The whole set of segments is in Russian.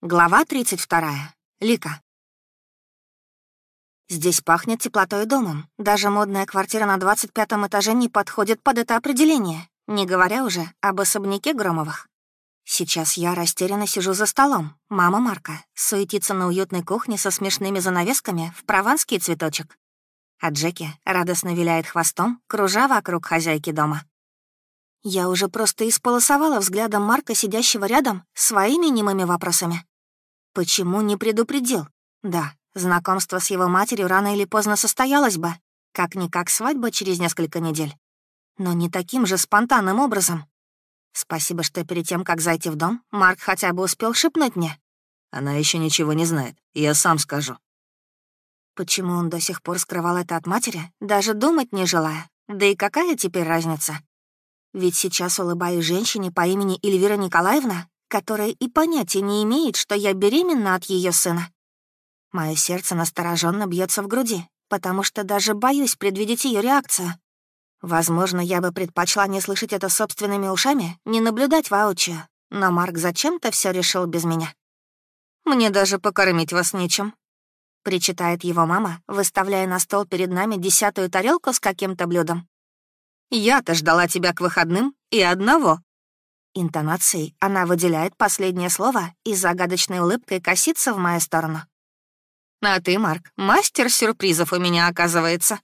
Глава 32. Лика. Здесь пахнет теплотой домом. Даже модная квартира на 25 этаже не подходит под это определение, не говоря уже об особняке Громовых. Сейчас я растерянно сижу за столом. Мама Марка суетится на уютной кухне со смешными занавесками в прованский цветочек. А Джеки радостно виляет хвостом, кружа вокруг хозяйки дома. Я уже просто исполосовала взглядом Марка, сидящего рядом, своими немыми вопросами. Почему не предупредил? Да, знакомство с его матерью рано или поздно состоялось бы. Как-никак свадьба через несколько недель. Но не таким же спонтанным образом. Спасибо, что перед тем, как зайти в дом, Марк хотя бы успел шепнуть мне. Она еще ничего не знает, я сам скажу. Почему он до сих пор скрывал это от матери, даже думать не желая? Да и какая теперь разница? Ведь сейчас улыбаюсь женщине по имени Эльвира Николаевна, которая и понятия не имеет, что я беременна от ее сына. Мое сердце настороженно бьется в груди, потому что даже боюсь предвидеть ее реакцию. Возможно, я бы предпочла не слышать это собственными ушами, не наблюдать воочию, но Марк зачем-то все решил без меня. «Мне даже покормить вас нечем», — причитает его мама, выставляя на стол перед нами десятую тарелку с каким-то блюдом. «Я-то ждала тебя к выходным и одного». Интонацией она выделяет последнее слово и загадочной улыбкой косится в мою сторону. «А ты, Марк, мастер сюрпризов у меня, оказывается».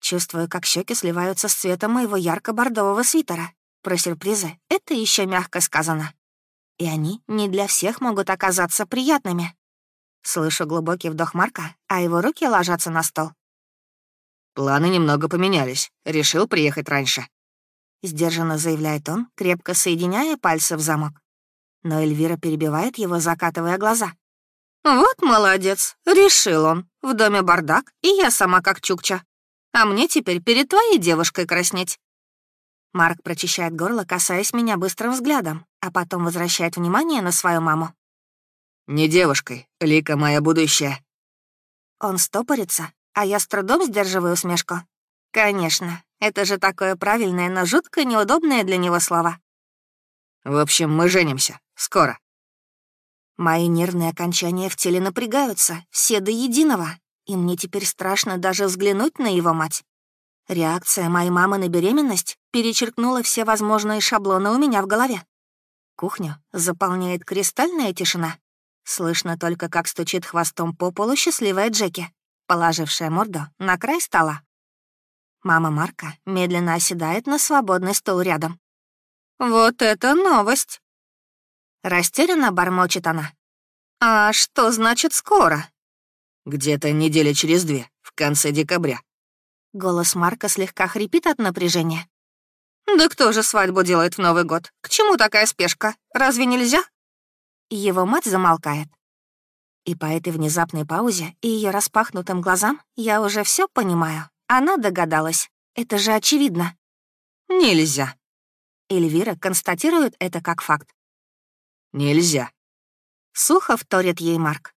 Чувствую, как щеки сливаются с цветом моего ярко-бордового свитера. Про сюрпризы это еще мягко сказано. И они не для всех могут оказаться приятными. Слышу глубокий вдох Марка, а его руки ложатся на стол. «Планы немного поменялись. Решил приехать раньше». Сдержанно заявляет он, крепко соединяя пальцы в замок. Но Эльвира перебивает его, закатывая глаза. «Вот молодец, решил он. В доме бардак, и я сама как чукча. А мне теперь перед твоей девушкой краснеть». Марк прочищает горло, касаясь меня быстрым взглядом, а потом возвращает внимание на свою маму. «Не девушкой, Лика моя будущая». Он стопорится, а я с трудом сдерживаю усмешку. «Конечно, это же такое правильное, но жутко неудобное для него слово. В общем, мы женимся. Скоро. Мои нервные окончания в теле напрягаются, все до единого, и мне теперь страшно даже взглянуть на его мать. Реакция моей мамы на беременность перечеркнула все возможные шаблоны у меня в голове. Кухню заполняет кристальная тишина. Слышно только, как стучит хвостом по полу счастливая Джеки, положившая морду на край стола. Мама Марка медленно оседает на свободный стул рядом. «Вот это новость!» Растерянно бормочет она. «А что значит скоро?» «Где-то неделя через две, в конце декабря». Голос Марка слегка хрипит от напряжения. «Да кто же свадьбу делает в Новый год? К чему такая спешка? Разве нельзя?» Его мать замолкает. И по этой внезапной паузе и ее распахнутым глазам я уже все понимаю. Она догадалась. Это же очевидно. Нельзя. Эльвира констатирует это как факт. Нельзя. Сухо вторит ей Марк.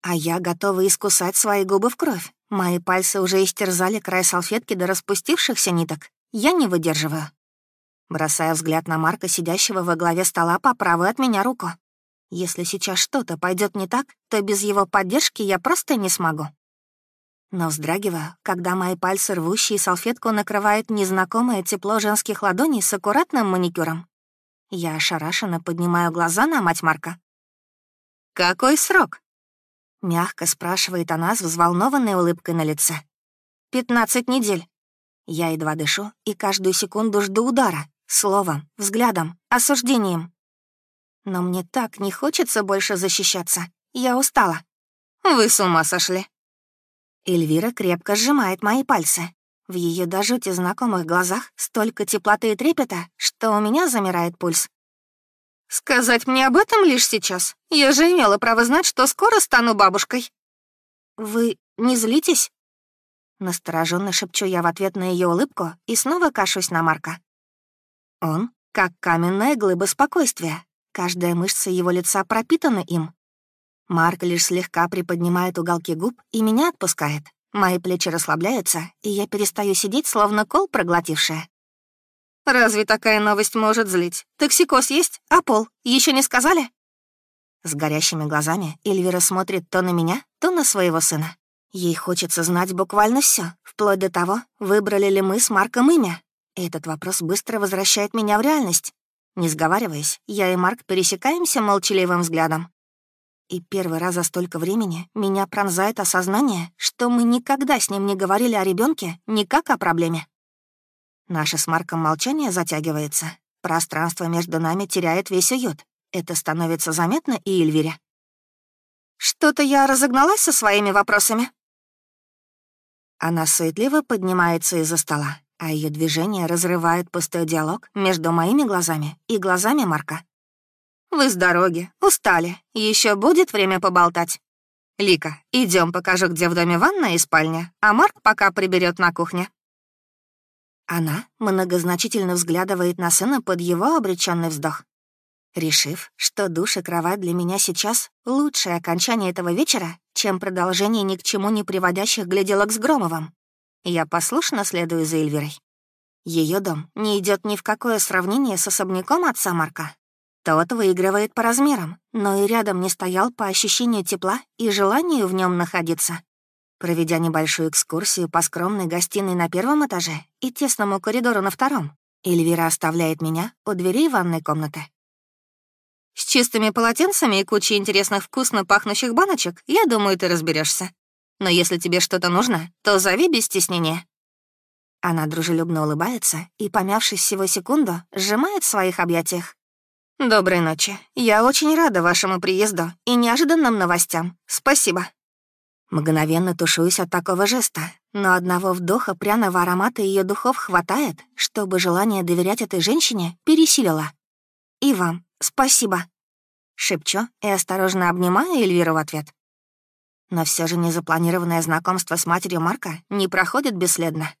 А я готова искусать свои губы в кровь. Мои пальцы уже истерзали край салфетки до распустившихся ниток. Я не выдерживаю. Бросая взгляд на Марка, сидящего во главе стола по правую от меня руку. Если сейчас что-то пойдет не так, то без его поддержки я просто не смогу но вздрагиваю, когда мои пальцы, рвущие салфетку, накрывают незнакомое тепло женских ладоней с аккуратным маникюром. Я ошарашенно поднимаю глаза на мать Марка. «Какой срок?» — мягко спрашивает она с взволнованной улыбкой на лице. «Пятнадцать недель». Я едва дышу и каждую секунду жду удара, словом, взглядом, осуждением. Но мне так не хочется больше защищаться. Я устала. «Вы с ума сошли», Эльвира крепко сжимает мои пальцы. В ее до жути знакомых глазах столько теплоты и трепета, что у меня замирает пульс. «Сказать мне об этом лишь сейчас? Я же имела право знать, что скоро стану бабушкой». «Вы не злитесь?» Настороженно шепчу я в ответ на ее улыбку и снова кашусь на Марка. Он как каменная глыба спокойствия. Каждая мышца его лица пропитана им. Марк лишь слегка приподнимает уголки губ и меня отпускает. Мои плечи расслабляются, и я перестаю сидеть, словно кол проглотившая. «Разве такая новость может злить? Токсикоз есть? А пол? Еще не сказали?» С горящими глазами Эльвира смотрит то на меня, то на своего сына. Ей хочется знать буквально все, вплоть до того, выбрали ли мы с Марком имя. Этот вопрос быстро возвращает меня в реальность. Не сговариваясь, я и Марк пересекаемся молчаливым взглядом. И первый раз за столько времени меня пронзает осознание, что мы никогда с ним не говорили о ребенке, ни как о проблеме. Наше с Марком молчание затягивается. Пространство между нами теряет весь уют. Это становится заметно и Эльвире. «Что-то я разогналась со своими вопросами?» Она суетливо поднимается из-за стола, а ее движение разрывает пустой диалог между моими глазами и глазами Марка. «Вы с дороги, устали. Еще будет время поболтать. Лика, идем покажу, где в доме ванная и спальня, а Марк пока приберет на кухне». Она многозначительно взглядывает на сына под его обреченный вздох. Решив, что душ и кровать для меня сейчас — лучшее окончание этого вечера, чем продолжение ни к чему не приводящих гляделок с Громовым, я послушно следую за Эльвирой. Ее дом не идет ни в какое сравнение с особняком отца Марка. Тот выигрывает по размерам, но и рядом не стоял по ощущению тепла и желанию в нем находиться. Проведя небольшую экскурсию по скромной гостиной на первом этаже и тесному коридору на втором, Эльвира оставляет меня у дверей ванной комнаты. С чистыми полотенцами и кучей интересных вкусно пахнущих баночек, я думаю, ты разберешься. Но если тебе что-то нужно, то зови без стеснения». Она дружелюбно улыбается и, помявшись всего секунду, сжимает в своих объятиях. «Доброй ночи. Я очень рада вашему приезду и неожиданным новостям. Спасибо». Мгновенно тушуюсь от такого жеста, но одного вдоха пряного аромата ее духов хватает, чтобы желание доверять этой женщине пересилило. «И вам спасибо», — шепчу и осторожно обнимаю Эльвиру в ответ. Но все же незапланированное знакомство с матерью Марка не проходит бесследно.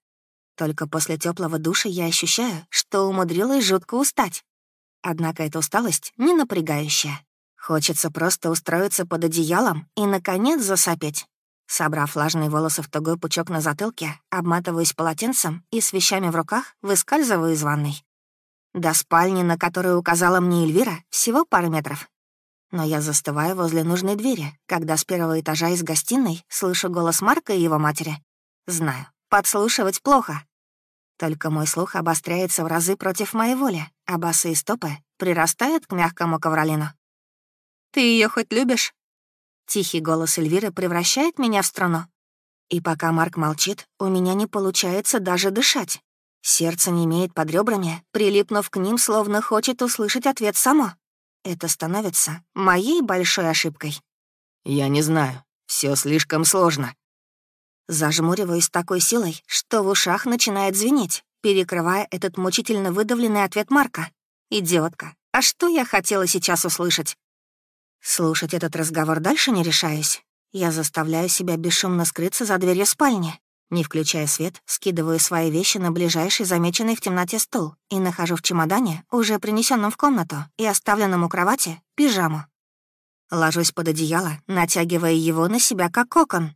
Только после теплого душа я ощущаю, что умудрилась жутко устать. Однако эта усталость не напрягающая. Хочется просто устроиться под одеялом и, наконец, засопеть. Собрав влажные волосы в тугой пучок на затылке, обматываюсь полотенцем и с вещами в руках выскальзываю из ванной. До спальни, на которую указала мне Эльвира, всего пара метров но я застываю возле нужной двери, когда с первого этажа из гостиной слышу голос Марка и его матери. Знаю, подслушивать плохо. Только мой слух обостряется в разы против моей воли, а басы и стопы прирастают к мягкому ковролину. «Ты ее хоть любишь?» Тихий голос Эльвиры превращает меня в страну. И пока Марк молчит, у меня не получается даже дышать. Сердце не имеет под ребрами, прилипнув к ним, словно хочет услышать ответ само. Это становится моей большой ошибкой. Я не знаю. Все слишком сложно. Зажмуриваюсь такой силой, что в ушах начинает звенеть, перекрывая этот мучительно выдавленный ответ Марка. «Идиотка, а что я хотела сейчас услышать?» Слушать этот разговор дальше не решаюсь. Я заставляю себя бесшумно скрыться за дверью спальни. Не включая свет, скидываю свои вещи на ближайший замеченный в темноте стул и нахожу в чемодане, уже принесенном в комнату и оставленном у кровати, пижаму. Ложусь под одеяло, натягивая его на себя как кокон.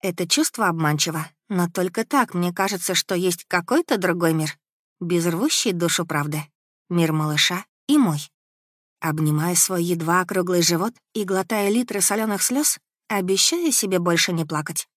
Это чувство обманчиво, но только так мне кажется, что есть какой-то другой мир, без рвущей душу правды. Мир малыша и мой. Обнимая свой едва округлый живот и глотая литры соленых слез, обещаю себе больше не плакать.